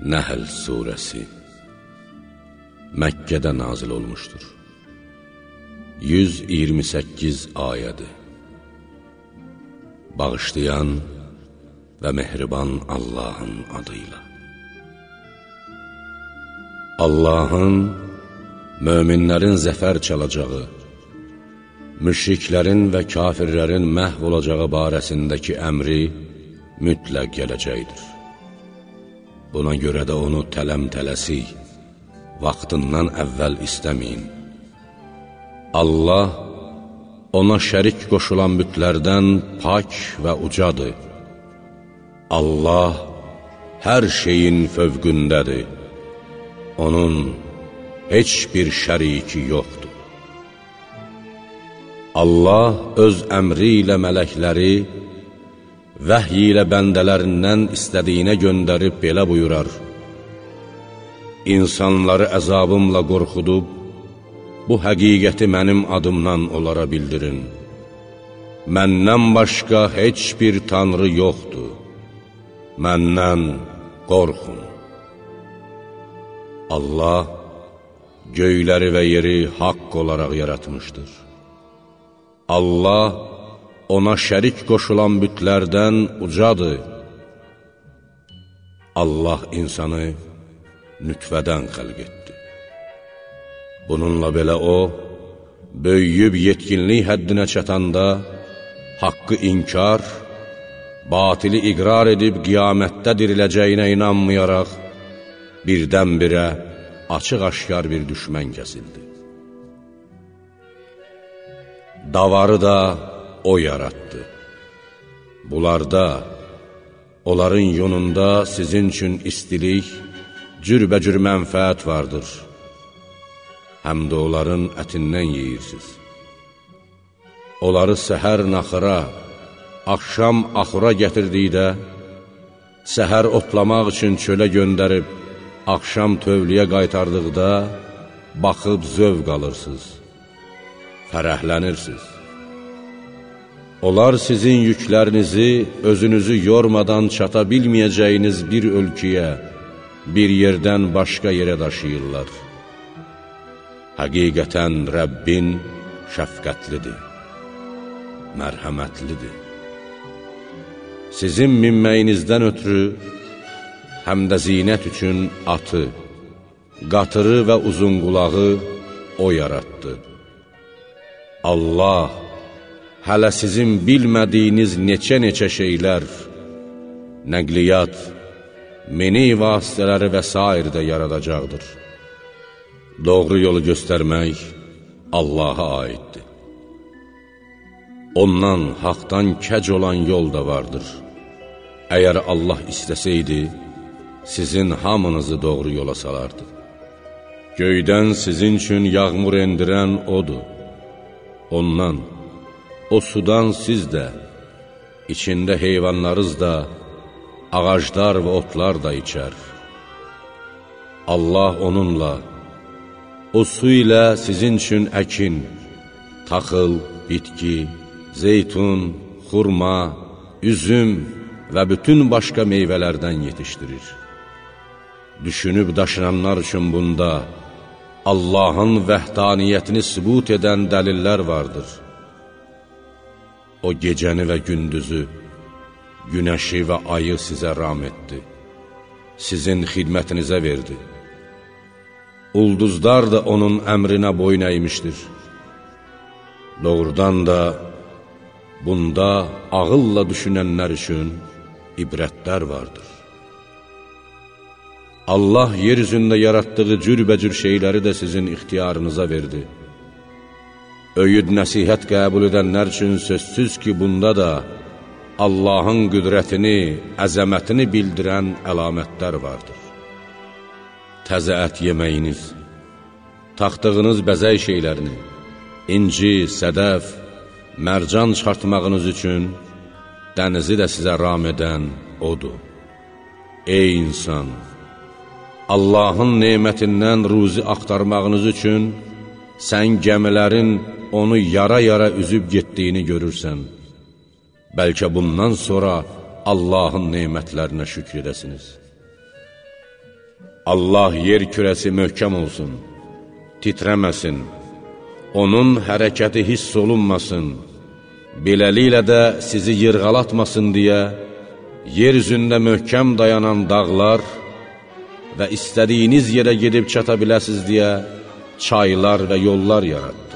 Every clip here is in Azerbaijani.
Nəhl surəsi Məkkədə nazil olmuşdur. 128 ayədir Bağışlayan və mehriban Allahın adıyla. Allahın möminlərin zəfər çalacağı müşriklərin və kafirlərin məhv olacağı barəsindəki əmri mütləq gələcəkdir. Buna görə də onu tələm-tələsik, vaxtından əvvəl istəməyin. Allah ona şərik qoşulan bütlərdən pak və ucadır. Allah hər şeyin fövqündədir. Onun heç bir şəriki yoxdur. Allah öz əmri ilə mələkləri, vəhy ilə bəndələrindən istədiyinə göndərib belə buyurar. İnsanları əzabımla qorxudub, bu həqiqəti mənim adımdan onlara bildirin. Məndən başqa heç bir tanrı yoxdur. Məndən qorxun. Allah göyləri və yeri haqq olaraq yaratmışdır. Allah ona şərik qoşulan bütlərdən ucadır. Allah insanı nütvədən xəlq etdi. Bununla belə o, böyüyüb yetkinlik həddinə çatanda, haqqı inkar, batili iqrar edib qiyamətdə diriləcəyinə inanmayaraq, birdən-birə açıq-aşkar bir düşmən kəsildi. davarı da O yarattı. Bunlarda, onların yonunda sizin üçün istilik, cürbəcür mənfəət vardır. Həm də onların ətindən yeyirsiniz. Onları səhər naxıra, axşam axura gətirdikdə, səhər otlamaq üçün çölə göndərib, axşam tövliyə qaytardıqda, baxıb zövq alırsınız fərəhlənirsiniz. Onlar sizin yüklərinizi özünüzü yormadan çata bilməyəcəyiniz bir ölkəyə, bir yerdən başqa yerə daşıyırlar. Həqiqətən Rəbbin şəfqətlidir, mərhəmətlidir. Sizin minməyinizdən ötürü, həm də zinət üçün atı, qatırı və uzunqulağı O yaratdı. Allah hələ sizin bilmədiyiniz neçə-neçə şeylər, nəqliyyat, meni vasitələri və s. də yaradacaqdır. Doğru yolu göstərmək Allaha aiddir. Ondan, haqdan kəc olan yol da vardır. Əgər Allah istəsəydi, sizin hamınızı doğru yola salardı. Göydən sizin üçün yağmur endirən Odur. Ondan, o sudan siz də, içində heyvanlarız da, ağaclar və otlar da içər. Allah onunla, o su ilə sizin üçün əkin, taxıl, bitki, zeytun, xurma, üzüm və bütün başqa meyvələrdən yetişdirir. Düşünüb daşınanlar üçün bunda, Allahın vəhdaniyyətini sübut edən dəlillər vardır. O gecəni və gündüzü, günəşi və ayı sizə ram etdi, sizin xidmətinizə verdi. Ulduzlar da onun əmrinə boyun əymişdir. Doğrudan da bunda ağılla düşünənlər üçün ibrətlər vardır. Allah yer üzündə yaratdığı cürbəcür şeyləri də sizin ixtiyarınıza verdi. Öyüd nəsihət qəbul edənlər üçün sözsüz ki, bunda da Allahın qüdrətini, əzəmətini bildirən əlamətlər vardır. Təzə ət yeməyiniz, taxtığınız bəzək şeylərini, inci, sədəf, mərcan çıxartmağınız üçün dənizi də sizə ram edən odur. Ey insan! Allahın nemətindən ruzi axtarmağınız üçün sən gəmilərin onu yara-yara üzüb getdiyini görürsən. Bəlkə bundan sonra Allahın nemətlərinə şükr edəsiniz. Allah yer kürəsi möhkəm olsun, titrəməsin, onun hərəkəti hiss olunmasın, beləliklə də sizi yırğalatmasın deyə, yer üzündə möhkəm dayanan dağlar və istədiyiniz yerə gedib çata biləsiz deyə çaylar və yollar yaratdı.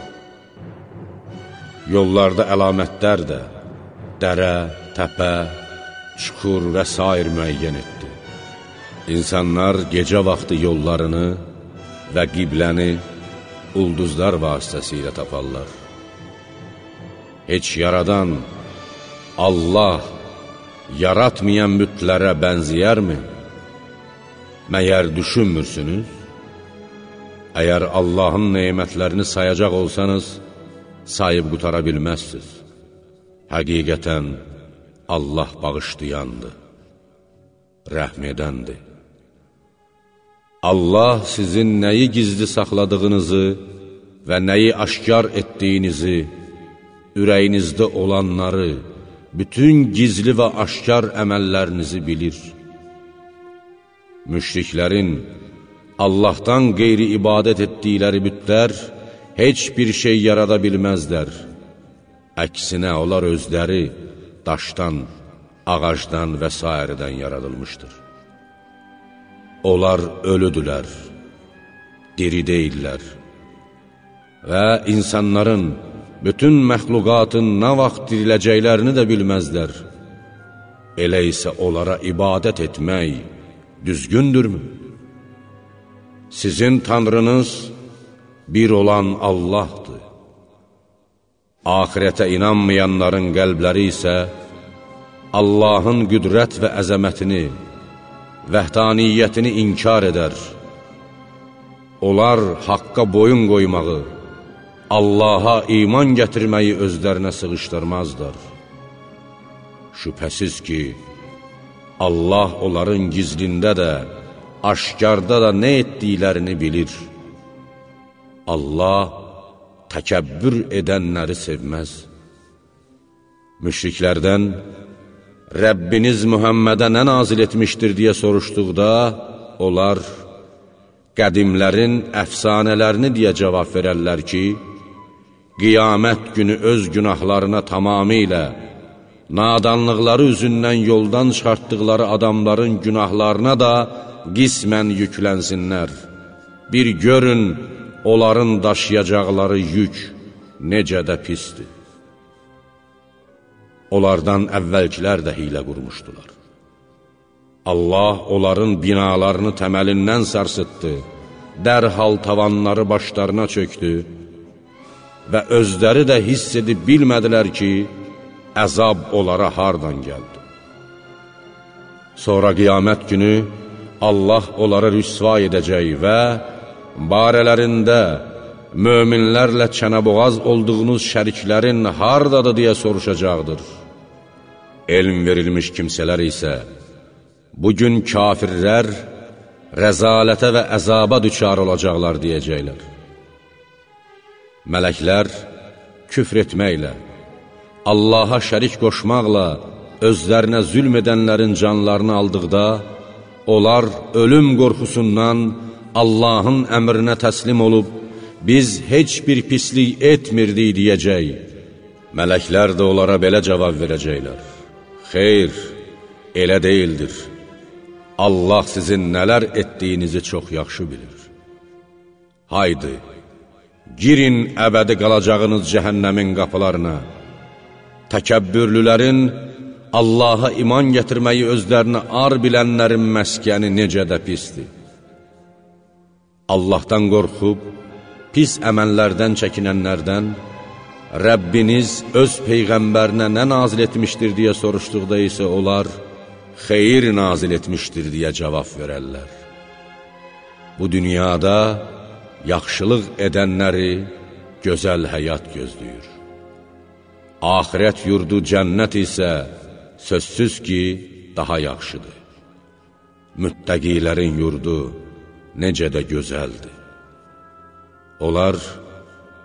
Yollarda əlamətlər də, dərə, təpə, çukur və s. müəyyən etdi. İnsanlar gecə vaxtı yollarını və qibləni ulduzlar vasitəsilə taparlar. Heç yaradan Allah yaratmayan mütlərə bənziyərmi? Məyər düşünmürsünüz? Əgər Allahın neymətlərini sayacaq olsanız, sayıb qutara bilməzsiz. Həqiqətən, Allah bağışlayandır, rəhm edəndir. Allah sizin nəyi gizli saxladığınızı və nəyi aşkar etdiyinizi, ürəyinizdə olanları, bütün gizli və aşkar əməllərinizi bilir. Müşriklərin Allahdan qeyri ibadət etdikləri bütlər heç bir şey yarada bilməzlər. Əksinə, onlar özləri daşdan, ağacdan və s. yaradılmışdır. Onlar ölüdülər, diri deyirlər və insanların, bütün məxluqatın nə vaxt diriləcəklərini də bilməzlər. Elə isə onlara ibadət etmək düzgündürmü? Sizin Tanrınız bir olan Allahdır. Ahirətə inanmayanların qəlbləri isə Allahın qüdrət və əzəmətini, vəhdaniyyətini inkar edər. Onlar haqqa boyun qoymağı, Allaha iman gətirməyi özlərinə sığışdırmazlar. Şübhəsiz ki, Allah onların gizlində də, aşkarda da nə etdiklərini bilir. Allah təkəbbür edənləri sevməz. Müşriklərdən, Rəbbiniz Mühəmmədə nə nazil etmişdir deyə soruşduqda, onlar qədimlərin əfsanələrini deyə cavab verərlər ki, qiyamət günü öz günahlarına tamamilə, nadanlıqları üzündən yoldan çıxartdıqları adamların günahlarına da qismən yüklənsinlər. Bir görün, onların daşıyacaqları yük necə də pisdir. Onlardan əvvəlkilər də hilə qurmuşdular. Allah onların binalarını təməlindən sarsıtdı, dərhal tavanları başlarına çöktü və özləri də hiss edib bilmədilər ki, əzab onlara hardan gəldi. Sonra qiyamət günü Allah onları rüsva edəcək və barələrində möminlərlə çənəboğaz olduğunuz şəriklərin hardadır deyə soruşacaqdır. Elm verilmiş kimsələr isə, bugün kafirlər rəzalətə və əzaba düçar olacaqlar deyəcəklər. Mələklər küfr etməklə, Allaha şərik qoşmaqla özlərinə zülm edənlərin canlarını aldıqda, onlar ölüm qorxusundan Allahın əmrinə təslim olub, biz heç bir pislik etmirdik deyəcək. Mələklər də onlara belə cavab verəcəklər. Xeyr, elə deyildir. Allah sizin nələr etdiyinizi çox yaxşı bilir. Haydi, girin əbədi qalacağınız cəhənnəmin qapılarına, təkəbbürlülərin, Allaha iman gətirməyi özlərinə ar bilənlərin məskəni necə də pisdir. Allahdan qorxub, pis əməllərdən çəkinənlərdən, Rəbbiniz öz Peyğəmbərinə nə nazil etmişdir deyə soruşduqda isə onlar, xeyir nazil etmişdir deyə cavab verərlər. Bu dünyada yaxşılıq edənləri gözəl həyat gözləyir. Ahirət yurdu cənnət isə sözsüz ki, daha yaxşıdır. Müttəqilərin yurdu necə də gözəldir. Onlar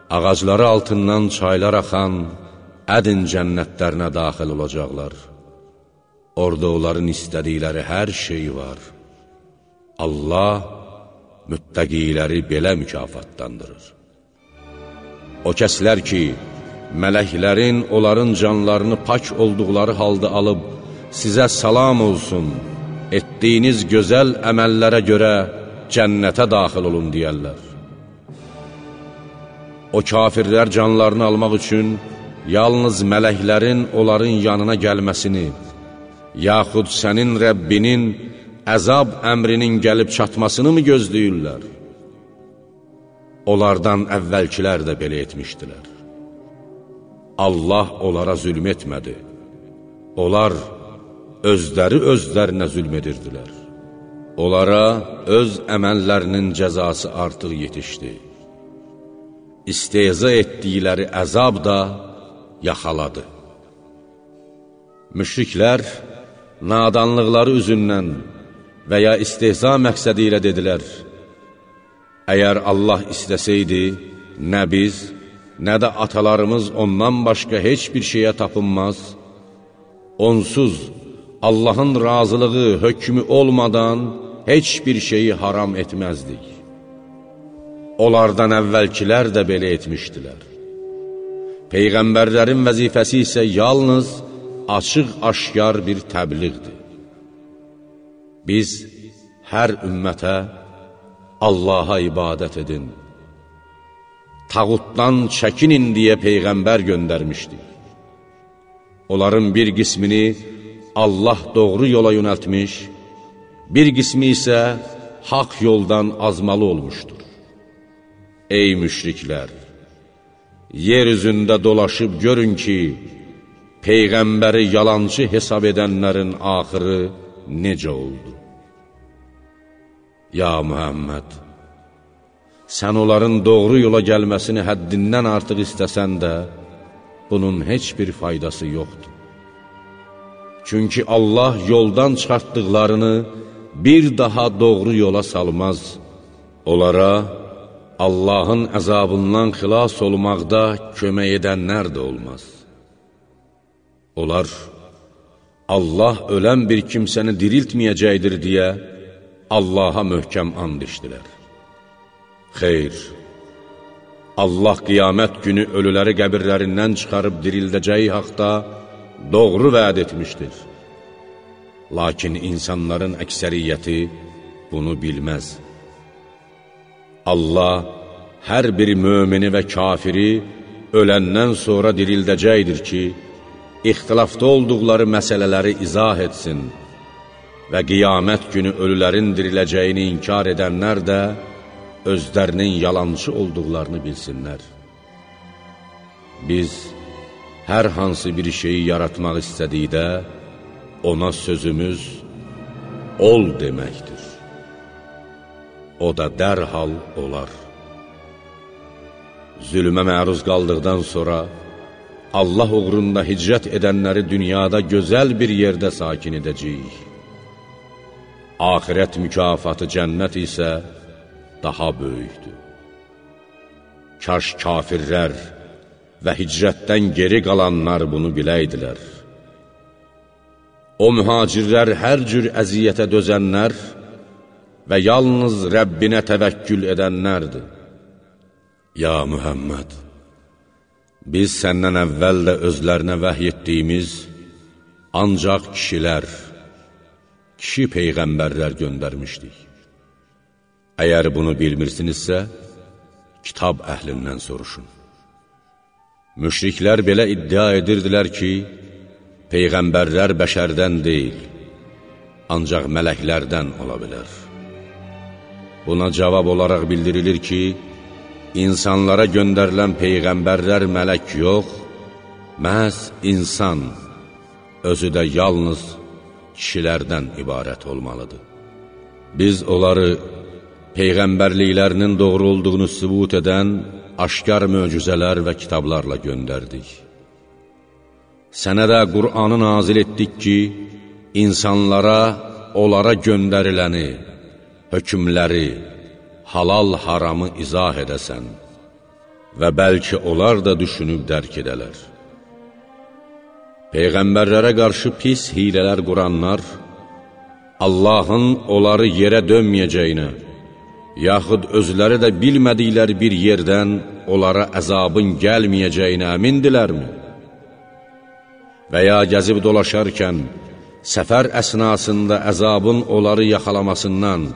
ağacları altından çaylar axan ədin cənnətlərinə daxil olacaqlar. Orada onların istədikləri hər şey var. Allah müttəqiləri belə mükafatlandırır. O kəslər ki, mələklərin onların canlarını pak olduqları halda alıb, sizə salam olsun, etdiyiniz gözəl əməllərə görə cənnətə daxil olun deyərlər. O kafirlər canlarını almaq üçün yalnız mələklərin onların yanına gəlməsini, yaxud sənin Rəbbinin əzab əmrinin gəlib çatmasını mı gözləyirlər? Onlardan əvvəlkilər də belə etmişdilər. Allah onlara zülm etmədi. Onlar özləri özlərinə zülm edirdilər. Onlara öz əməllərinin cəzası artıq yetişdi. İsteyza etdikləri əzab da yaxaladı. Müşriklər nadanlıqları üzündən və ya istehza məqsədi ilə dedilər, Əgər Allah istəsəydi, nə biz, nə də atalarımız ondan başqa heç bir şeyə tapınmaz, onsuz Allahın razılığı, hökmü olmadan heç bir şeyi haram etməzdik. Onlardan əvvəlkilər də belə etmişdilər. Peyğəmbərlərin vəzifəsi isə yalnız açıq-aşkar bir təbliğdir. Biz hər ümmətə Allaha ibadət edin, tağutdan çəkinin deyə Peyğəmbər göndərmişdik. Onların bir qismini Allah doğru yola yönəltmiş, bir qismi isə haq yoldan azmalı olmuşdur. Ey müşriklər! Yer üzündə dolaşıb görün ki, Peyğəmbəri yalancı hesab edənlərin axırı necə oldu? Ya Mühəmməd, sən onların doğru yola gəlməsini həddindən artıq istəsən də, bunun heç bir faydası yoxdur. Çünki Allah yoldan çıxartdıqlarını bir daha doğru yola salmaz. Onlara Allahın əzabından xilas olmaqda kömək edənlər də olmaz. Onlar, Allah ölən bir kimsəni diriltməyəcəkdir deyə, Allaha möhkəm and içdilər. Xeyr, Allah qiyamət günü ölüləri qəbirlərindən çıxarıb dirildəcəyi haqda doğru vəd etmişdir. Lakin insanların əksəriyyəti bunu bilməz. Allah hər bir mömini və kafiri öləndən sonra dirildəcəkdir ki, ixtilafda olduqları məsələləri izah etsin və qiyamət günü ölülərin diriləcəyini inkar edənlər də özlərinin yalancı olduqlarını bilsinlər. Biz hər hansı bir şeyi yaratmaq istədikdə, ona sözümüz ol deməkdir. O da dərhal olar. Zülmə məruz qaldıqdan sonra, Allah uğrunda hicrət edənləri dünyada gözəl bir yerdə sakin edəcəyik. Ahirət mükafatı cənnət isə daha böyükdür. Kaş kafirlər və hicrətdən geri qalanlar bunu biləydilər. O mühacirlər hər cür əziyyətə dözənlər və yalnız Rəbbinə təvəkkül edənlərdir. Ya Mühəmməd! Biz səndən əvvəl də özlərinə vəhy etdiyimiz ancaq kişilər, kişi peyğəmbərlər göndərmişdik. Əgər bunu bilmirsinizsə, kitab əhlindən soruşun. Müşriklər belə iddia edirdilər ki, Peyğəmbərlər bəşərdən deyil, ancaq mələklərdən ola bilər. Buna cavab olaraq bildirilir ki, insanlara göndərilən Peyğəmbərlər mələk yox, məhz insan, özü də yalnız kişilərdən ibarət olmalıdır. Biz onları Peyğəmbərliklərinin doğru olduğunu sübut edən aşkar möcüzələr və kitablarla göndərdik. Sənə də Qur'anı nazil etdik ki, insanlara, onlara göndəriləni, hökmləri, halal haramı izah edəsən və bəlkə onlar da düşünüb dərk edələr. Peyğəmbərlərə qarşı pis hilələr quranlar, Allahın onları yerə dönməyəcəyinə, yaxud özləri də bilmədikləri bir yerdən onlara əzabın gəlməyəcəyinə əmindilərmi? Və ya gəzib dolaşarkən, səfər əsnasında əzabın onları yaxalamasından,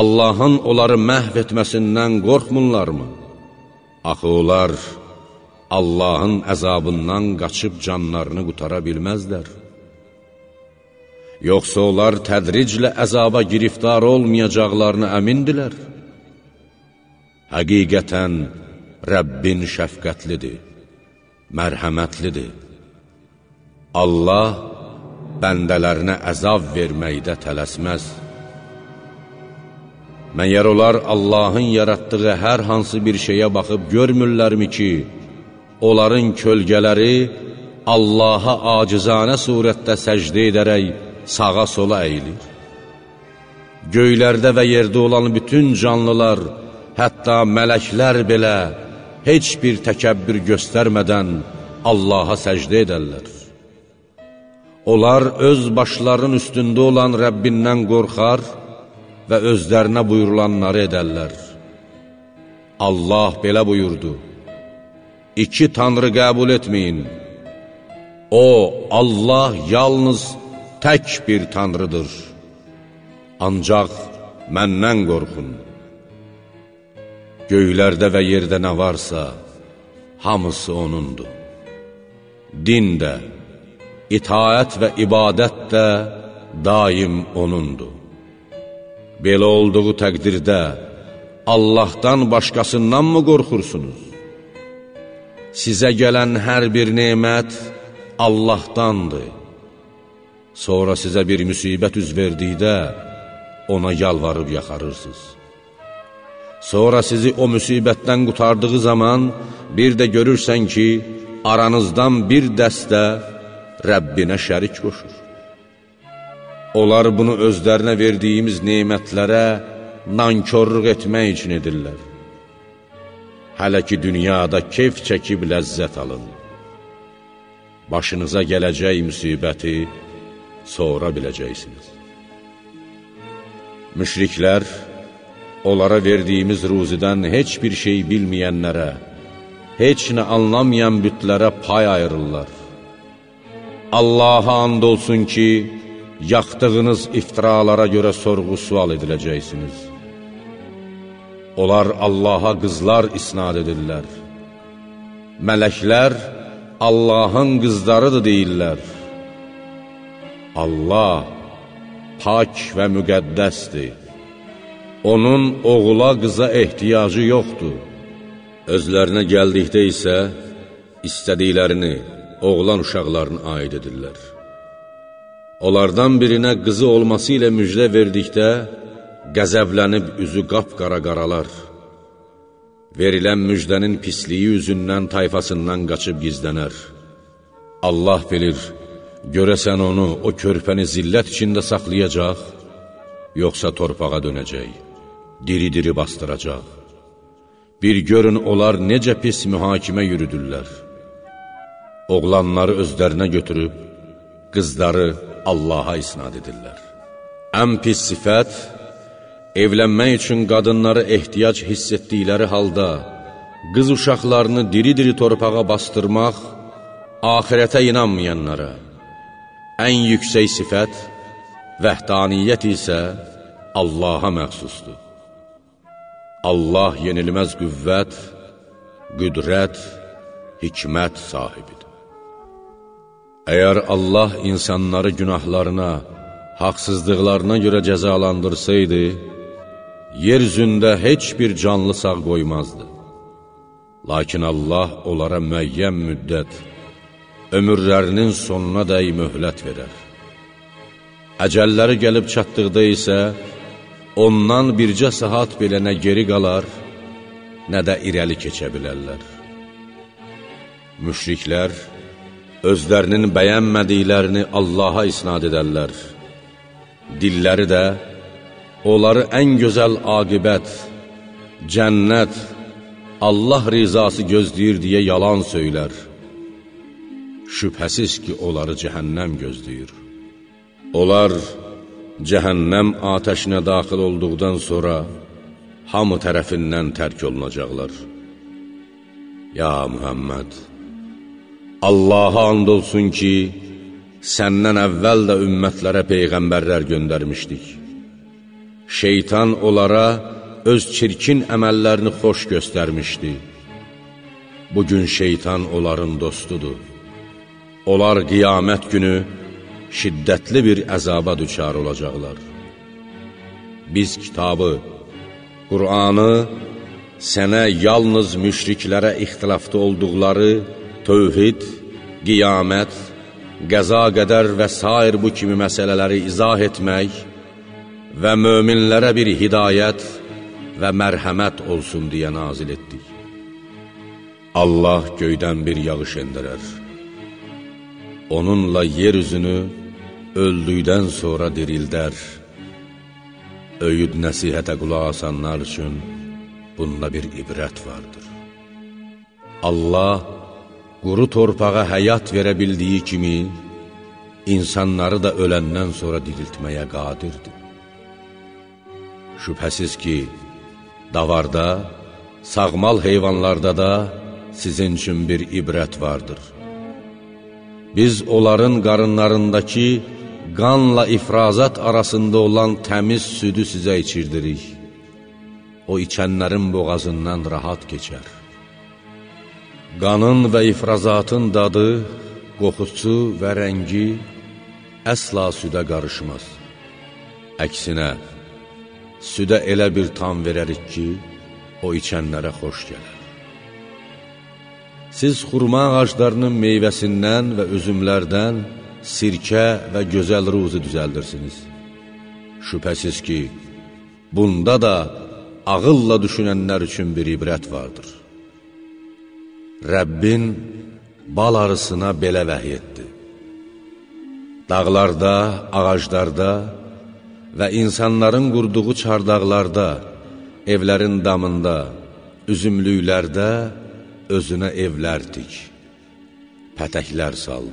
Allahın onları məhv etməsindən qorxmunlarmı? Axı onlar Allahın əzabından qaçıb canlarını qutara bilməzlər. Yoxsa onlar tədriclə əzaba giriftar olmayacaqlarını əmindilər. Həqiqətən Rəbbin şəfqətlidir, mərhəmətlidir. Allah bəndələrinə əzab verməkdə tələsməz. Məyər onlar Allahın yaratdığı hər hansı bir şeyə baxıb görmürlərmi ki, onların kölgələri Allaha acizanə surətdə səcdə edərək sağa sola əyilir. Göylərdə və yerdə olan bütün canlılar, hətta mələklər belə heç bir təkəbbür göstərmədən Allaha səcdə edərlər. Onlar öz başlarının üstündə olan Rəbbindən qorxar, və özlərinə buyurulanları edərlər. Allah belə buyurdu, İki tanrı qəbul etməyin, O, Allah yalnız tək bir tanrıdır, ancaq məndən qorxun. Göylərdə və yerdə nə varsa, hamısı O'nundur. Din də, itaət və ibadət də daim O'nundur. Belə olduğu təqdirdə Allahdan başqasından mı qorxursunuz? Sizə gələn hər bir nemət Allahdandır. Sonra sizə bir müsibət üz verdikdə ona yalvarıb yaxarırsınız. Sonra sizi o müsibətdən qutardığı zaman bir də görürsən ki, aranızdan bir dəstə Rəbbinə şərik qoşur. Onlar bunu özlərinə verdiyimiz neymətlərə nankörlük etmək üçün edirlər. Hələ ki, dünyada keyf çəkib ləzzət alın. Başınıza gələcək müsibəti sonra biləcəksiniz. Müşriklər, onlara verdiyimiz ruzidən heç bir şey bilməyənlərə, heç nə anlamayan bütlərə pay ayırırlar. Allaha and olsun ki, yaxdığınız iftiralara görə sorğu-sual ediləcəksiniz. Onlar Allaha qızlar isnad edirlər. Mələklər Allahın qızlarıdır deyirlər. Allah pak və müqəddəsdir. Onun oğula qıza ehtiyacı yoxdur. Özlərinə gəldikdə isə istədiklərini, oğlan uşaqlarını aid edirlər. Onlardan birinə qızı olması ilə müjdə verdikdə, qəzəblənib üzü qapqara qaralar. Verilən müjdənin pisliyi üzündən tayfasından qaçıb gizlənər. Allah bilir, görəsən onu, o körpəni zillət içində saxlayacaq, yoxsa torpağa dönəcək, diri-diri bastıracaq. Bir görün, onlar necə pis mühakimə yürüdürlər. Oğlanları özlərinə götürüb, qızları Allaha isnad edirlər. Ən pis sifət, evlənmək üçün qadınları ehtiyac hiss etdikləri halda, qız uşaqlarını diri-diri torpağa bastırmaq, ahirətə inanmayanlara, ən yüksək sifət, vəhdaniyyət isə Allaha məxsusdur. Allah yenilməz qüvvət, qüdrət, hikmət sahibidir. Əgər Allah insanları günahlarına, haqsızlıqlarına görə cəzalandırsaydı, yer üzündə heç bir canlı sağ qoymazdı. Lakin Allah onlara müəyyən müddət, ömürlərinin sonuna dəy möhlət verər. Əcəlləri gəlib çatdıqda isə, ondan bircə saat belə nə geri qalar, nə də irəli keçə bilərlər. Müşriklər, özlərinin bəyənmədiklərini Allaha isnad edərlər. Dilləri də onları ən gözəl aqibət, cənnət, Allah rizası gözləyir deyə yalan söylər. Şübhəsiz ki, onları cəhənnəm gözləyir. Onlar cəhənnəm atəşinə daxil olduqdan sonra hamı tərəfindən tərk olunacaqlar. Ya Muhammed, Allaha and olsun ki, səndən əvvəl də ümmətlərə peyğəmbərlər göndərmişdik. Şeytan onlara öz çirkin əməllərini xoş göstərmişdi. Bugün şeytan onların dostudur. Onlar qiyamət günü şiddətli bir əzaba düçar olacaqlar. Biz kitabı, Qur'anı sənə yalnız müşriklərə ixtilafda olduqları tövhid, qiyamət, qəza qədər və sair bu kimi məsələləri izah etmək və möminlərə bir hidayət və mərhəmət olsun deyə nazil etdik. Allah göydən bir yağış endirər. Onunla yer üzünü öldükdən sonra dirildər. Öyüd nəsihətə qulaq asanlar üçün bunda bir ibrət vardır. Allah quru torpağa həyat verə bildiyi kimi, insanları da öləndən sonra diriltməyə qadirdir. Şübhəsiz ki, davarda, sağmal heyvanlarda da sizin üçün bir ibrət vardır. Biz onların qarınlarındakı qanla ifrazat arasında olan təmiz südü sizə içirdirik. O içənlərin boğazından rahat keçər. Qanın və ifrazatın dadı, qoxusu və rəngi əsla südə qarışmaz. Əksinə, südə elə bir tam verərik ki, o içənlərə xoş gələr. Siz xurma ağaclarının meyvəsindən və üzümlərdən sirkə və gözəl ruzu düzəldirsiniz. Şübhəsiz ki, bunda da ağılla düşünənlər üçün bir ibrət vardır. Rəbbin bal arısına belə vəhiy etdi. Dağlarda, ağaclarda və insanların qurduğu çardaqlarda, evlərin damında, üzümlüklərdə özünə evlər tik, pətəklər sal.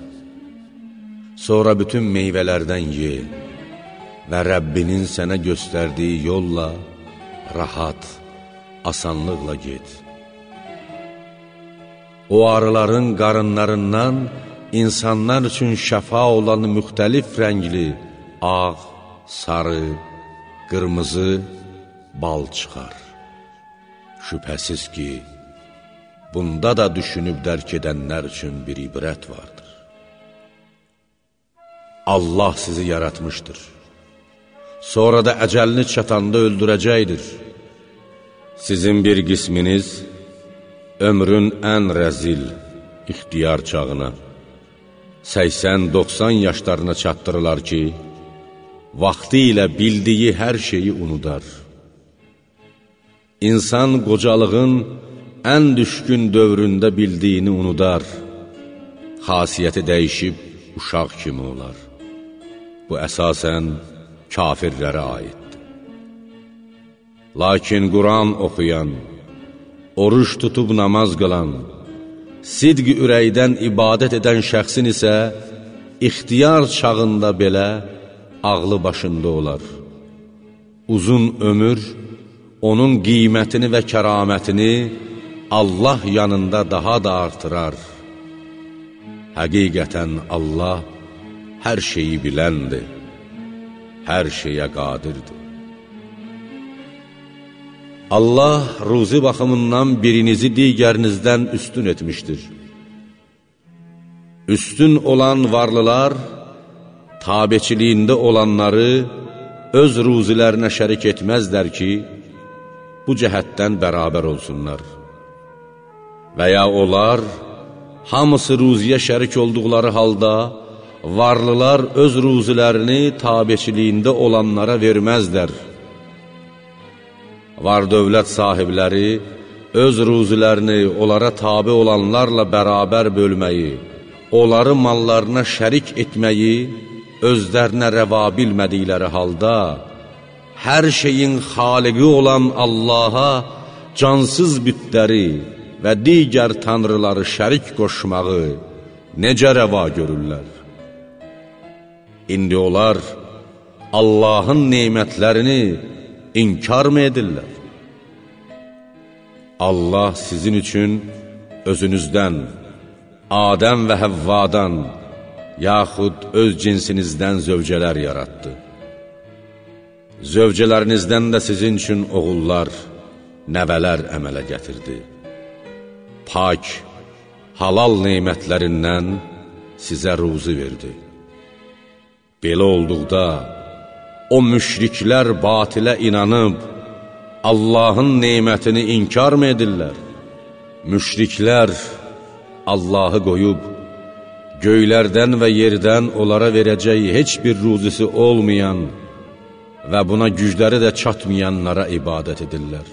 Sonra bütün meyvələrdən ye və Rəbbinin sənə göstərdiyi yolla rahat, asanlıqla get. O arıların qarınlarından insanlar üçün şəfa olan müxtəlif rəngli, ağ, sarı, qırmızı bal çıxar. Şübhəsiz ki, bunda da düşünüb dərk edənlər üçün bir ibrət vardır. Allah sizi yaratmışdır. Sonra da əcəlini çatanda öldürəcəkdir. Sizin bir qisminiz ömrün ən rəzil, ixtiyar çağına, 80-90 yaşlarına çatdırılar ki, vaxtı ilə bildiyi hər şeyi unudar. İnsan qocalığın ən düşkün dövründə bildiyini unudar, xasiyyəti dəyişib uşaq kimi olar. Bu əsasən kafirlərə aiddir. Lakin Quran oxuyan, oruç tutub namaz qılan, sidq ürəkdən ibadət edən şəxsin isə ixtiyar çağında belə ağlı başında olar. Uzun ömür onun qiymətini və kəramətini Allah yanında daha da artırar. Həqiqətən Allah hər şeyi biləndir, hər şeyə qadirdir. Allah ruzi baxımından birinizi digərinizdən üstün etmişdir. Üstün olan varlılar, tabeçiliyində olanları öz ruzilərinə şərik etməzlər ki, bu cəhətdən bərabər olsunlar. Və ya onlar, hamısı ruziyə şərik olduqları halda, varlılar öz ruzilərini tabeçiliyində olanlara verməzlər. Var dövlət sahibləri öz ruzilərini onlara tabi olanlarla bərabər bölməyi, onları mallarına şərik etməyi özlərinə rəva bilmədikləri halda, hər şeyin xaliqi olan Allaha cansız bütləri və digər tanrıları şərik qoşmağı necə rəva görürlər? İndi onlar Allahın neymətlərini inkar mı edirlər? Allah sizin üçün özünüzdən, Adəm və Həvvadan, yaxud öz cinsinizdən zövcələr yaratdı. Zövcələrinizdən də sizin üçün oğullar, nəvələr əmələ gətirdi. Pak, halal neymətlərindən sizə ruzu verdi. Belə olduqda, o müşriklər batilə inanıb, Allahın neymətini inkar mı edirlər? Müşriklər Allahı qoyub, göylərdən və yerdən onlara verəcək heç bir ruzisi olmayan və buna gücləri də çatmayanlara ibadət edirlər.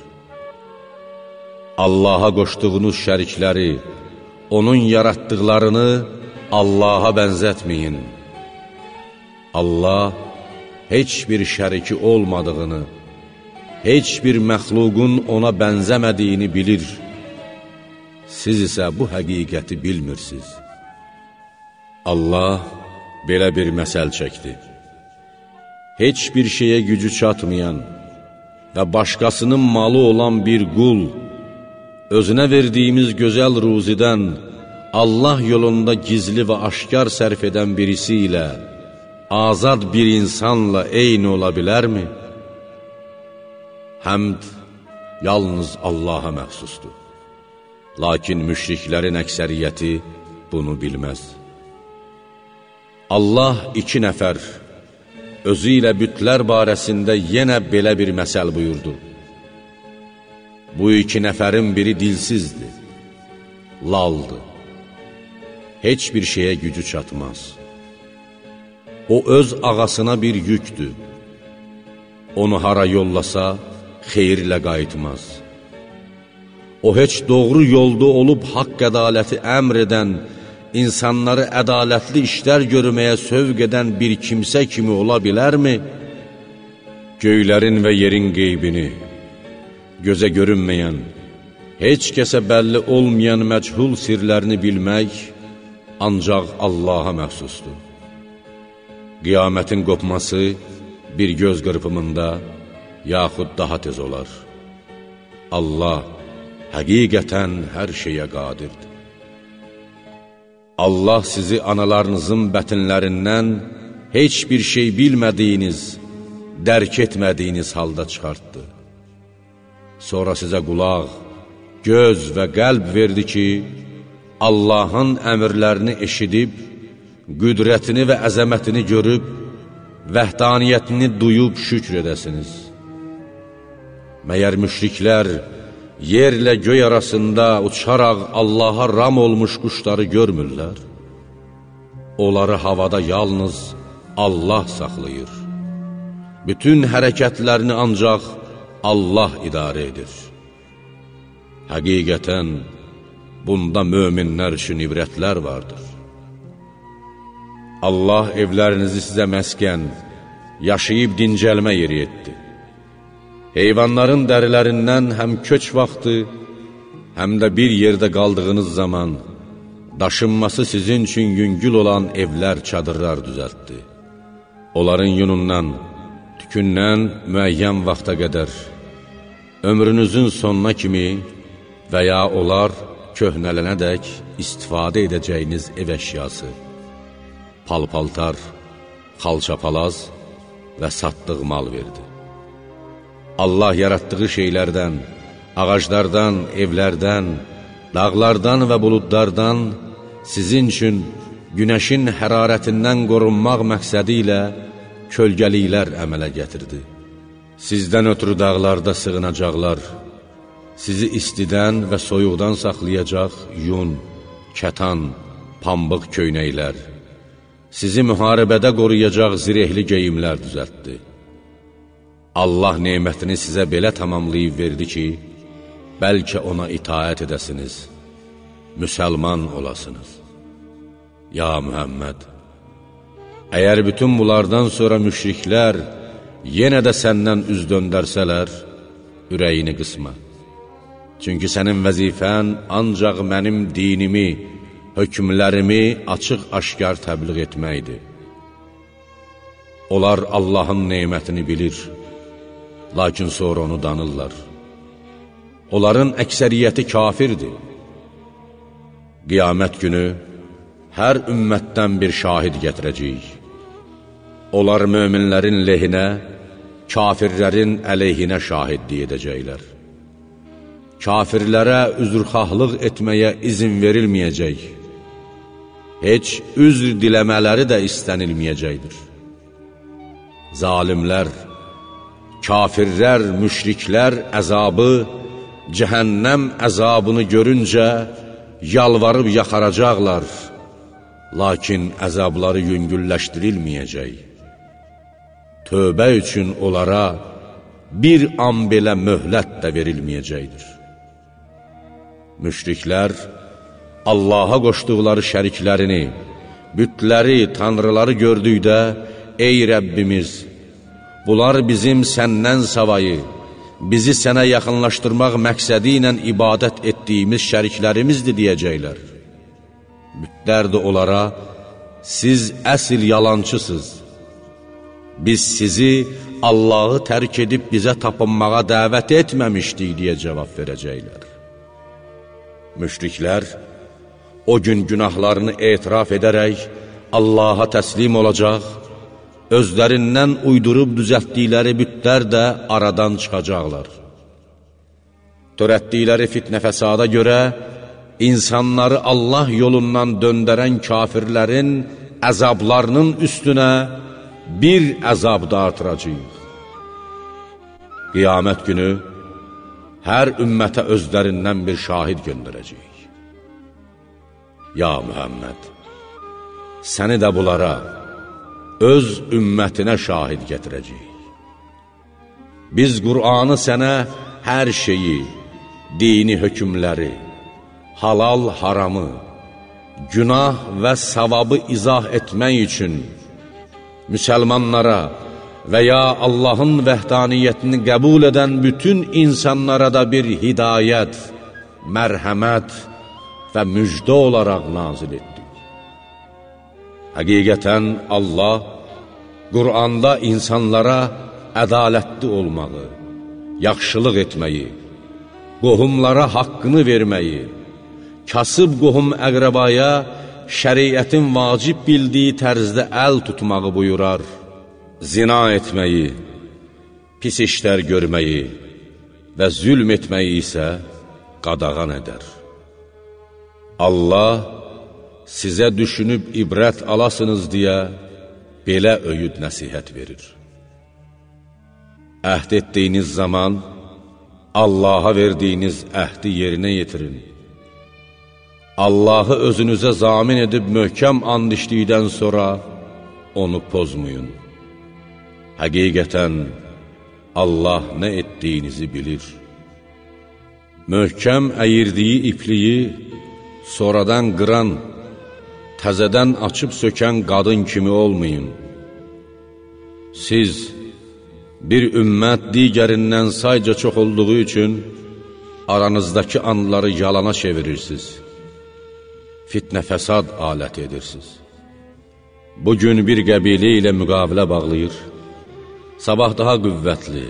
Allaha qoşduğunuz şərikləri, onun yaratdıqlarını Allaha bənzətməyin. Allah heç bir şəriki olmadığını, heç bir məxluqun ona bənzəmədiyini bilir. Siz isə bu həqiqəti bilmirsiniz. Allah belə bir məsəl çəkdi. Heç bir şeyə gücü çatmayan və başqasının malı olan bir qul, özünə verdiyimiz gözəl ruzidən Allah yolunda gizli və aşkar sərf edən birisi ilə, azad bir insanla eyni ola bilərmi? Həmd yalnız Allaha məxsusdur. Lakin müşriklərin əksəriyyəti bunu bilməz. Allah iki nəfər, özü ilə bütlər barəsində yenə belə bir məsəl buyurdu. Bu iki nəfərin biri dilsizdir, laldır, heç bir şeyə gücü çatmaz. O öz ağasına bir yükdür, onu hara yollasa, xeyirlə qayıtmaz. O heç doğru yolda olub haqq ədaləti əmr edən, insanları ədalətli işlər görməyə sövq edən bir kimsə kimi ola bilərmi? Göylərin və yerin qeybini, gözə görünməyən, heç kəsə bəlli olmayan məchul sirlərini bilmək ancaq Allaha məxsusdur. Qiyamətin qopması bir göz qırpımında, yaxud daha tez olar. Allah həqiqətən hər şeyə qadirdir. Allah sizi analarınızın bətinlərindən heç bir şey bilmədiyiniz, dərk etmədiyiniz halda çıxartdı. Sonra sizə qulaq, göz və qəlb verdi ki, Allahın əmrlərini eşidib, qüdrətini və əzəmətini görüb, vəhdaniyyətini duyub şükr edəsiniz. Məyər müşriklər yerlə göy arasında uçaraq Allaha ram olmuş quşları görmürlər? Onları havada yalnız Allah saxlayır. Bütün hərəkətlərini ancaq Allah idarə edir. Həqiqətən, bunda möminlər üçün ibrətlər vardır. Allah evlərinizi sizə məskən, yaşayıb dincəlmə yeri etdi. Heyvanların dərilərindən həm köç vaxtı, həm də bir yerdə qaldığınız zaman daşınması sizin üçün yüngül olan evlər, çadırlar düzəltdi. Onların yunundan, tükündən müəyyən vaxta qədər, ömrünüzün sonuna kimi və ya onlar köhnələnədək istifadə edəcəyiniz ev əşyası, palpaltar, xalçapalaz və satdıq mal verdi. Allah yaratdığı şeylərdən, ağaclardan, evlərdən, dağlardan və buludlardan sizin üçün günəşin hərarətindən qorunmaq məqsədi ilə kölgəliklər əmələ gətirdi. Sizdən ötürü dağlarda sığınacaqlar, sizi istidən və soyuqdan saxlayacaq yun, kətan, pambıq köynəklər, sizi müharibədə qoruyacaq zirehli geyimlər düzəltdi. Allah neymətini sizə belə tamamlayıb verdi ki, bəlkə ona itaət edəsiniz, müsəlman olasınız. Ya Mühəmməd, əgər bütün bunlardan sonra müşriklər yenə də səndən üz döndərsələr, ürəyini qısma. Çünki sənin vəzifən ancaq mənim dinimi, hökmlərimi açıq-aşkar təbliğ etməkdir. Onlar Allahın neymətini bilir, lakin sonra onu danırlar. onların əksəriyyəti kafirdir. Qiyamət günü hər ümmətdən bir şahid gətirəcəyik. Onlar möminlərin lehinə, kafirlərin əleyhinə şahidlik edəcəklər. Kafirlərə üzrxahlıq etməyə izin verilməyəcək. Heç üzr diləmələri də istənilməyəcəkdir. Zalimlər, kafirlər, müşriklər əzabı, cəhənnəm əzabını görüncə yalvarıb yaxaracaqlar, lakin əzabları yüngülləşdirilməyəcək tövbə üçün onlara bir an belə möhlət də verilməyəcəkdir. Müşriklər Allaha qoşduqları şəriklərini, bütləri, tanrıları gördükdə, ey Rəbbimiz, bunlar bizim səndən savayı, bizi sənə yaxınlaşdırmaq məqsədi ilə ibadət etdiyimiz şəriklərimizdir deyəcəklər. Bütlər də onlara, siz əsl yalancısınız Biz sizi Allahı tərk edib bizə tapınmağa dəvət etməmişdik deyə cavab verəcəklər. Müşriklər o gün günahlarını etiraf edərək Allaha təslim olacaq, özlərindən uydurub düzəltdikləri bütlər də aradan çıxacaqlar. Törətdikləri fitnə fəsada görə insanları Allah yolundan döndərən kafirlərin əzablarının üstünə bir əzab da artıracaq. Qiyamət günü hər ümmətə özlərindən bir şahid göndərəcək. Ya Mühəmməd, səni də bunlara, öz ümmətinə şahid gətirəcək. Biz Qur'anı sənə hər şeyi, dini hökmləri, halal haramı, günah və savabı izah etmək üçün müsəlmanlara və ya Allahın vəhdaniyyətini qəbul edən bütün insanlara da bir hidayət, mərhəmət və müjdə olaraq nazil etdik. Həqiqətən Allah Quranda insanlara ədalətli olmağı, yaxşılıq etməyi, qohumlara haqqını verməyi, kasıb qohum əqrəbaya şəriətin vacib bildiyi tərzdə əl tutmağı buyurar, zina etməyi, pis işlər görməyi və zülm etməyi isə qadağan edər. Allah sizə düşünüb ibrət alasınız deyə belə öyüd nəsihət verir. Əhd etdiyiniz zaman Allaha verdiyiniz əhdi yerinə yetirin. Allahı özünüzə zamin edib möhkəm and içdikdən sonra onu pozmayın. Həqiqətən Allah nə etdiyinizi bilir. Möhkəm əyirdiyi ipliyi sonradan qıran, təzədən açıb sökən qadın kimi olmayın. Siz bir ümmət digərindən sayca çox olduğu üçün aranızdakı anları yalana çevirirsiniz fitnə fəsad alət edirsiniz. Bugün bir qəbilə ilə müqavilə bağlayır, sabah daha qüvvətli,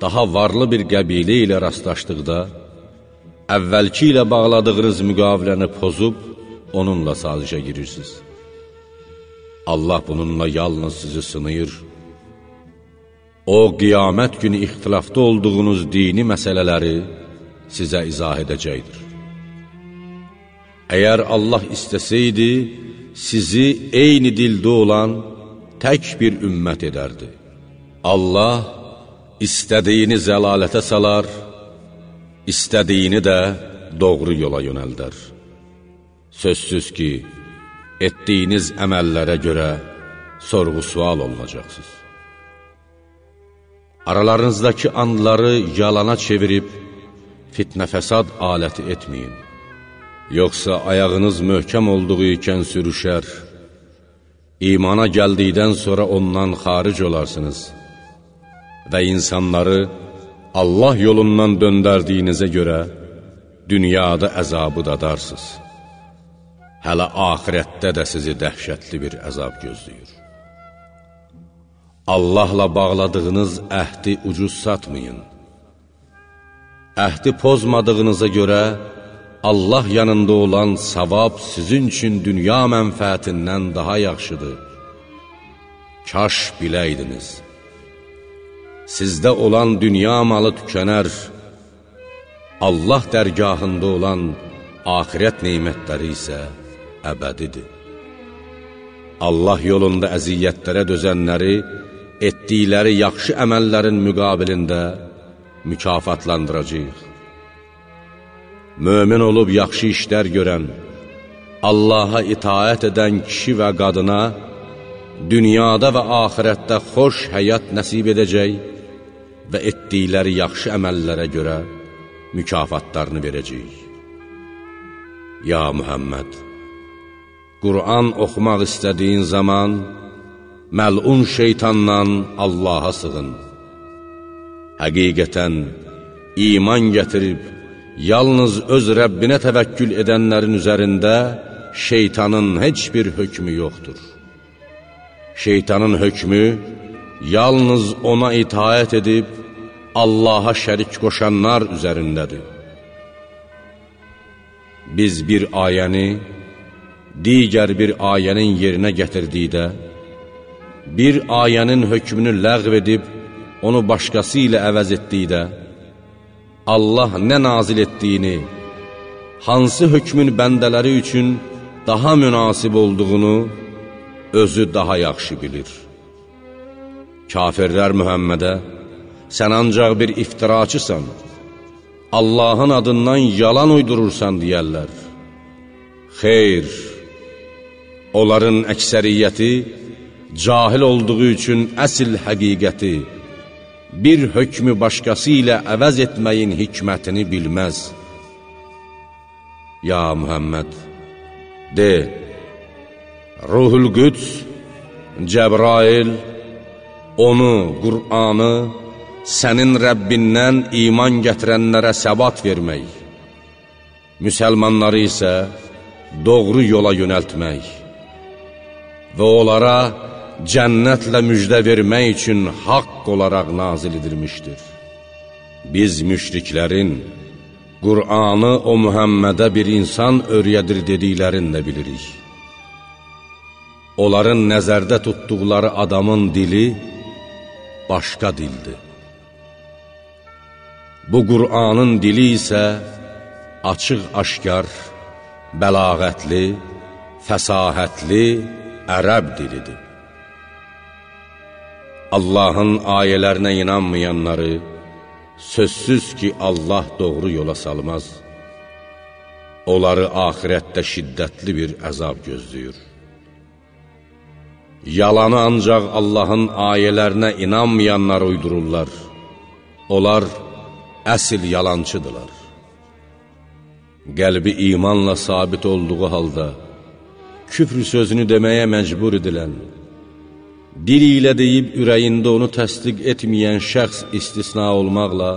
daha varlı bir qəbilə ilə rastlaşdıqda, əvvəlki ilə bağladığınız müqaviləni pozub, onunla sazişə girirsiniz. Allah bununla yalnız sizi sınayır. O, qiyamət günü ixtilafda olduğunuz dini məsələləri sizə izah edəcəkdir. Əgər Allah istəsəydi, sizi eyni dildə olan tək bir ümmət edərdi. Allah istədiyini zəlalətə salar, istədiyini də doğru yola yönəldər. Sözsüz ki, etdiyiniz əməllərə görə sorğu-sual olunacaqsınız. Aralarınızdakı anları yalana çevirib, fitnə-fəsad aləti etməyin. Yoxsa ayağınız möhkəm olduğu ikən sürüşər, imana gəldikdən sonra ondan xaric olarsınız və insanları Allah yolundan döndərdiyinizə görə dünyada əzabı dadarsınız. Hələ ahirətdə də sizi dəhşətli bir əzab gözləyir. Allahla bağladığınız əhdi ucuz satmayın. əhdi pozmadığınıza görə Allah yanında olan savab sizin üçün dünya mənfəətindən daha yaxşıdır. Kaş biləydiniz. Sizdə olan dünya malı tükənər, Allah dərgahında olan axirət neymətləri isə əbədidir. Allah yolunda əziyyətlərə dözənləri etdikləri yaxşı əməllərin müqabilində mükafatlandıracaq. Mömin olub yaxşı işlər görən, Allaha itaət edən kişi və qadına dünyada və axirətdə xoş həyat nəsib edəcək və etdikləri yaxşı əməllərə görə mükafatlarını verəcək. Ya Mühəmməd, Qur'an oxumaq istədiyin zaman məlun şeytandan Allaha sığın. Həqiqətən, iman gətirib, yalnız öz Rəbbinə təvəkkül edənlərin üzərində şeytanın heç bir hökmü yoxdur. Şeytanın hökmü yalnız ona itaət edib, Allaha şərik qoşanlar üzərindədir. Biz bir ayəni, digər bir ayənin yerinə gətirdikdə, bir ayənin hökmünü ləğv edib, onu başqası ilə əvəz etdikdə, Allah nə nazil etdiyini, hansı hökmün bəndələri üçün daha münasib olduğunu özü daha yaxşı bilir. Kafirlər Mühəmmədə, sən ancaq bir iftiraçısan, Allahın adından yalan uydurursan deyərlər. Xeyr, onların əksəriyyəti cahil olduğu üçün əsl həqiqəti, bir hökmü başqası ilə əvəz etməyin hikmətini bilməz. Ya Mühəmməd, de, Ruhul Qüds, Cəbrail, onu, Qur'anı, sənin Rəbbindən iman gətirənlərə səbat vermək, müsəlmanları isə doğru yola yönəltmək və onlara cənnətlə müjdə vermək üçün haqq olaraq nazil edilmişdir. Biz müşriklərin, Qur'anı o Mühəmmədə bir insan öyrədir dediklərini də bilirik. Onların nəzərdə tutduqları adamın dili başqa dildir. Bu Qur'anın dili isə açıq-aşkar, bəlağətli, fəsahətli ərəb dilidir. Allahın ayələrinə inanmayanları, sözsüz ki, Allah doğru yola salmaz. Onları ahirətdə şiddətli bir əzab gözləyir. Yalanı ancaq Allahın ayələrinə inanmayanlar uydururlar. Onlar əsl yalancıdırlar. Qəlbi imanla sabit olduğu halda, küfr sözünü deməyə məcbur edilən, dili ilə deyib ürəyində onu təsdiq etməyən şəxs istisna olmaqla,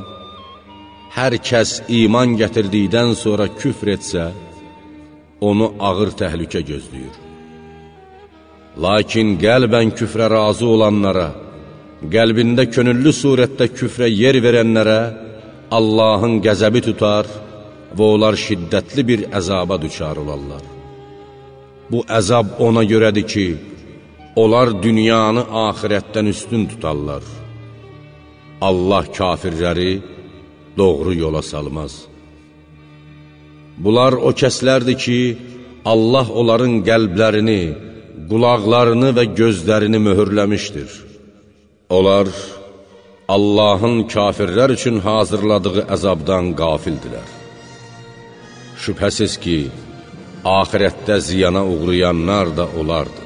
hər kəs iman gətirdikdən sonra küfr etsə, onu ağır təhlükə gözləyir. Lakin qəlbən küfrə razı olanlara, qəlbində könüllü surətdə küfrə yer verənlərə Allahın qəzəbi tutar və onlar şiddətli bir əzaba düçar olarlar. Bu əzab ona görədir ki, Onlar dünyanı ahirətdən üstün tutarlar. Allah kafirləri doğru yola salmaz. Bunlar o kəslərdir ki, Allah onların qəlblərini, qulaqlarını və gözlərini möhürləmişdir. Onlar Allahın kafirlər üçün hazırladığı əzabdan qafildilər. Şübhəsiz ki, ahirətdə ziyana uğrayanlar da olardı.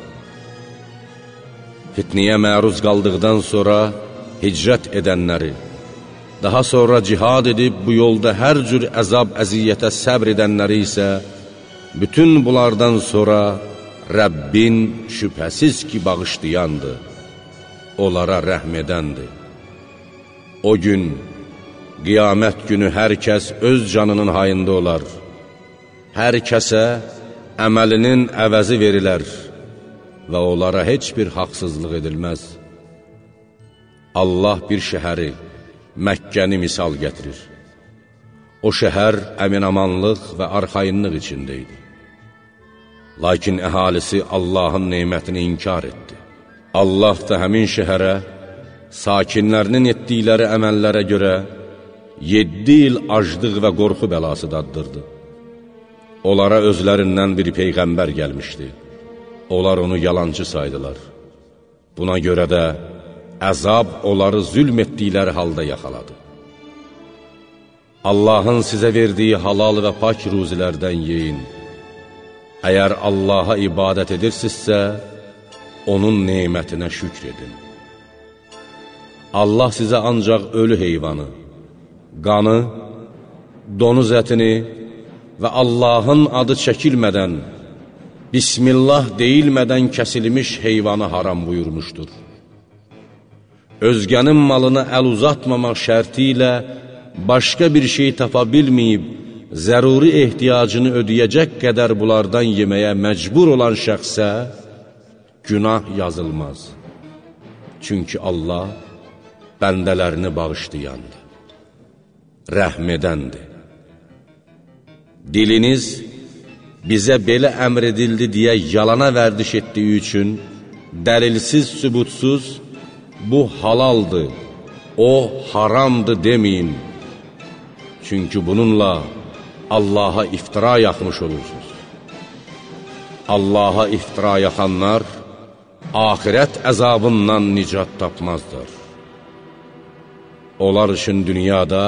Fitniyə məruz qaldıqdan sonra hicrət edənləri, daha sonra cihad edib bu yolda hər cür əzab əziyyətə səbr edənləri isə, bütün bunlardan sonra Rəbbin şübhəsiz ki, bağışlayandır, onlara rəhm edəndir. O gün, qiyamət günü hər kəs öz canının hayında olar, hər kəsə əməlinin əvəzi verilər və onlara heç bir haqsızlıq edilməz. Allah bir şəhəri, Məkkəni misal gətirir. O şəhər əminamanlıq və arxayınlıq içində idi. Lakin əhalisi Allahın neymətini inkar etdi. Allah da həmin şəhərə, sakinlərinin etdikləri əməllərə görə 7 il aclıq və qorxu bəlası daddırdı. Onlara özlərindən bir peyğəmbər gəlmişdi. Onlar onu yalancı saydılar. Buna görə də əzab onları zülm etdikləri halda yaxaladı. Allahın sizə verdiyi halal və pak ruzilərdən yeyin. Əgər Allaha ibadət edirsinizsə, onun neymətinə şükr edin. Allah sizə ancaq ölü heyvanı, qanı, donuz ətini və Allahın adı çəkilmədən, Bismillah deyilmədən kəsilmiş heyvanı haram buyurmuşdur. Özgənin malına əl uzatmamaq şərti ilə başqa bir şey tapa bilməyib, zəruri ehtiyacını ödəyəcək qədər bunlardan yeməyə məcbur olan şəxsə günah yazılmaz. Çünki Allah bəndələrini bağışlayandır, rəhm edəndir. Diliniz bizə belə əmr edildi deyə yalana vərdiş etdiyi üçün, dəlilsiz, sübutsuz, bu halaldır, o haramdır deməyin. Çünki bununla Allaha iftira yaxmış olursunuz. Allaha iftira yaxanlar, ahirət əzabından nicat tapmazdır. Onlar üçün dünyada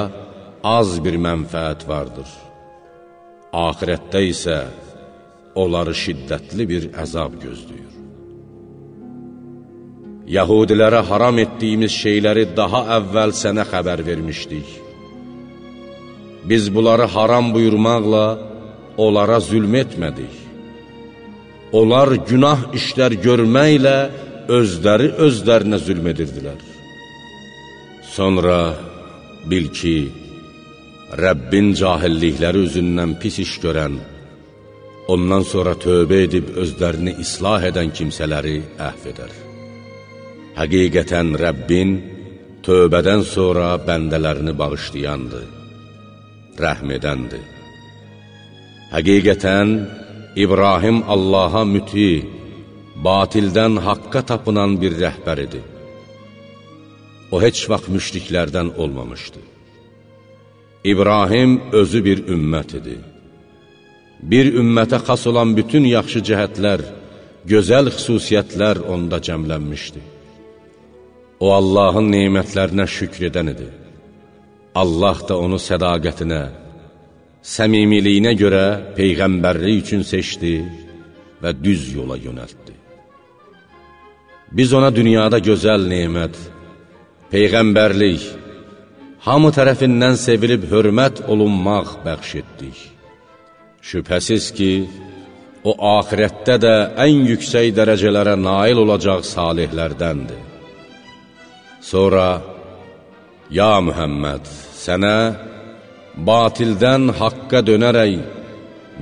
az bir mənfəət vardır. Ahirətdə isə onları şiddətli bir əzab gözləyir. Yahudilərə haram etdiyimiz şeyləri daha əvvəl sənə xəbər vermişdik. Biz bunları haram buyurmaqla onlara zülm etmədik. Onlar günah işlər görməklə özləri özlərinə zülm edirdilər. Sonra bil ki, Rəbbin cahillikləri üzündən pis iş görən, ondan sonra tövbə edib özlərini islah edən kimsələri əhv edər. Həqiqətən Rəbbin tövbədən sonra bəndələrini bağışlayandır, rəhm edəndir. Həqiqətən İbrahim Allaha müti, batildən haqqa tapınan bir rəhbər idi. O heç vaxt müşriklərdən olmamışdı. İbrahim özü bir ümmət idi. Bir ümmətə xas olan bütün yaxşı cəhətlər, gözəl xüsusiyyətlər onda cəmlənmişdi. O, Allahın neymətlərinə şükr edən idi. Allah da onu sədaqətinə, səmimiliyinə görə Peyğəmbərlik üçün seçdi və düz yola yönəltdi. Biz ona dünyada gözəl neymət, Peyğəmbərlik, hamı tərəfindən sevilib hörmət olunmaq bəxş etdik. Şübhəsiz ki, o ahirətdə də ən yüksək dərəcələrə nail olacaq salihlərdəndir. Sonra, Ya Mühəmməd, sənə batildən haqqa dönərək,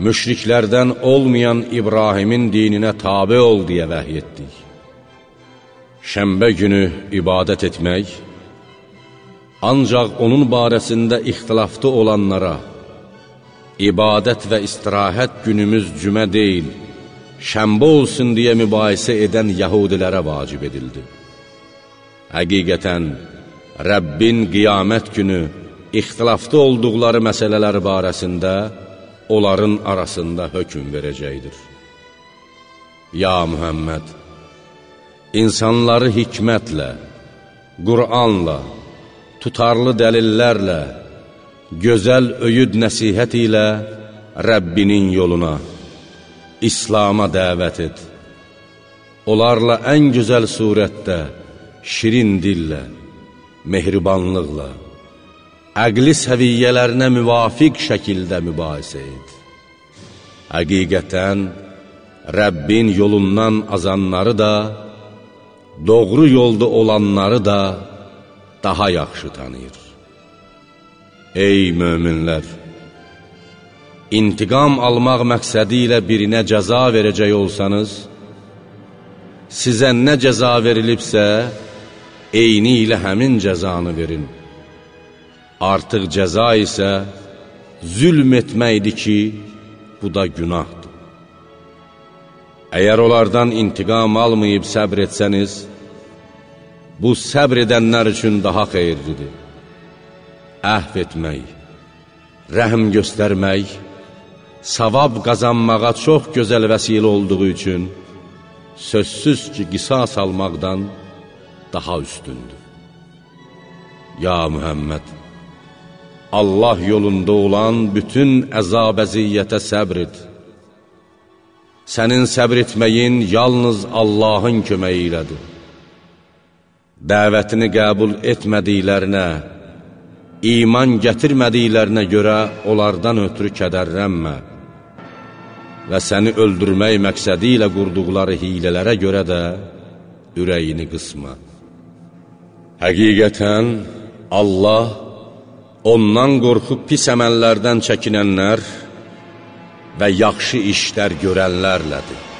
müşriklərdən olmayan İbrahimin dininə tabi ol deyə vəhiy etdik. Şəmbə günü ibadət etmək, Ancaq onun barəsində ixtilaflı olanlara, ibadət və istirahət günümüz cümə deyil, şəmbə olsun deyə mübahisə edən yəhudilərə vacib edildi. Həqiqətən, Rəbbin qiyamət günü ixtilaflı olduqları məsələlər barəsində onların arasında hökum verəcəkdir. Ya Mühəmməd, insanları hikmətlə, Qur'anla, tutarlı dəlillərlə, gözəl öyüd nəsihət ilə Rəbbinin yoluna, İslama dəvət et. Onlarla ən gözəl surətdə, şirin dillə, mehribanlıqla, əqli səviyyələrinə müvafiq şəkildə mübahisə et. Həqiqətən, Rəbbin yolundan azanları da, doğru yolda olanları da, daha yaxşı tanıyır. Ey möminlər! İntiqam almaq məqsədi ilə birinə cəza verəcək olsanız, sizə nə cəza verilibsə, eyni ilə həmin cəzanı verin. Artıq cəza isə zülm etməkdir ki, bu da günahdır. Əgər onlardan intiqam almayıb səbr etsəniz, bu səbr edənlər üçün daha xeyirlidir. Əhv etmək, rəhm göstərmək, savab qazanmağa çox gözəl vəsilə olduğu üçün, sözsüz ki, qisas almaqdan daha üstündür. Ya Mühəmməd, Allah yolunda olan bütün əzab-əziyyətə səbr et. Sənin səbr etməyin yalnız Allahın köməyi ilədir. Dəvətini qəbul etmədiklərinə, iman gətirmədiklərinə görə onlardan ötürü kədərlənmə və səni öldürmək məqsədi ilə qurduqları hilələrə görə də ürəyini qısma. Həqiqətən, Allah ondan qorxub pis əməllərdən çəkinənlər və yaxşı işlər görənlərlədir.